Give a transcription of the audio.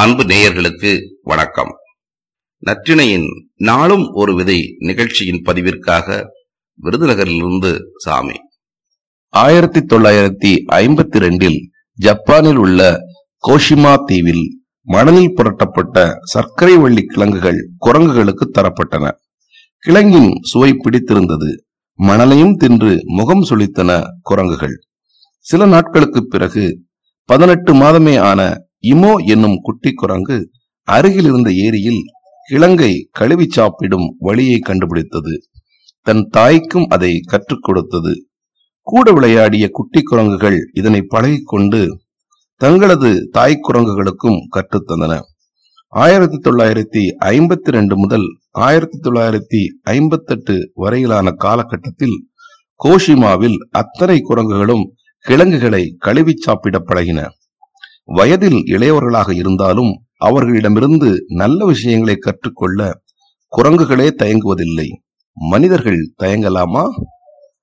அன்பு நேயர்களுக்கு வணக்கம். நற்றிணையின் நாளும் ஒரு விதை நிகழ்ச்சியின் பதிவிற்காக விருதுநகரிலிருந்து சாமி. ஆயிரத்தி தொள்ளாயிரத்தி ஐம்பத்தி ரெண்டில் ஜப்பானில் உள்ள கோஷிமா தீவில் மணலில் புரட்டப்பட்ட சர்க்கரை வள்ளி கிழங்குகள் குரங்குகளுக்கு தரப்பட்டன. கிழங்கின் சுவை பிடித்திருந்தது. மணலையும் தின்று முகம் சுளித்தன குரங்குகள். சில நாட்களுக்கு பிறகு பதினெட்டு மாதமே ஆன இமோ என்னும் குட்டி குரங்கு அருகில் இருந்த ஏரியில் கிழங்கை கழுவி சாப்பிடும் வழியை கண்டுபிடித்தது. தன் தாய்க்கும் அதை கற்றுக் கொடுத்தது. கூட விளையாடிய குட்டி குரங்குகள் இதனை பழகிக்கொண்டு தங்களது தாய் குரங்குகளுக்கும் கற்றுத்தந்தன ஆயிரத்தி தொள்ளாயிரத்தி ஐம்பத்தி ரெண்டு முதல் ஆயிரத்தி தொள்ளாயிரத்தி ஐம்பத்தி எட்டு வரையிலான காலகட்டத்தில் கோஷிமாவில் அத்தனை குரங்குகளும் கிழங்குகளை கழுவி சாப்பிட பழகின. வயதில் இளையவர்களாக இருந்தாலும் அவர்களிடமிருந்து நல்ல விஷயங்களை கற்றுக்கொள்ள குரங்குகளே தயங்குவதில்லை. மனிதர்கள் தயங்கலாமா?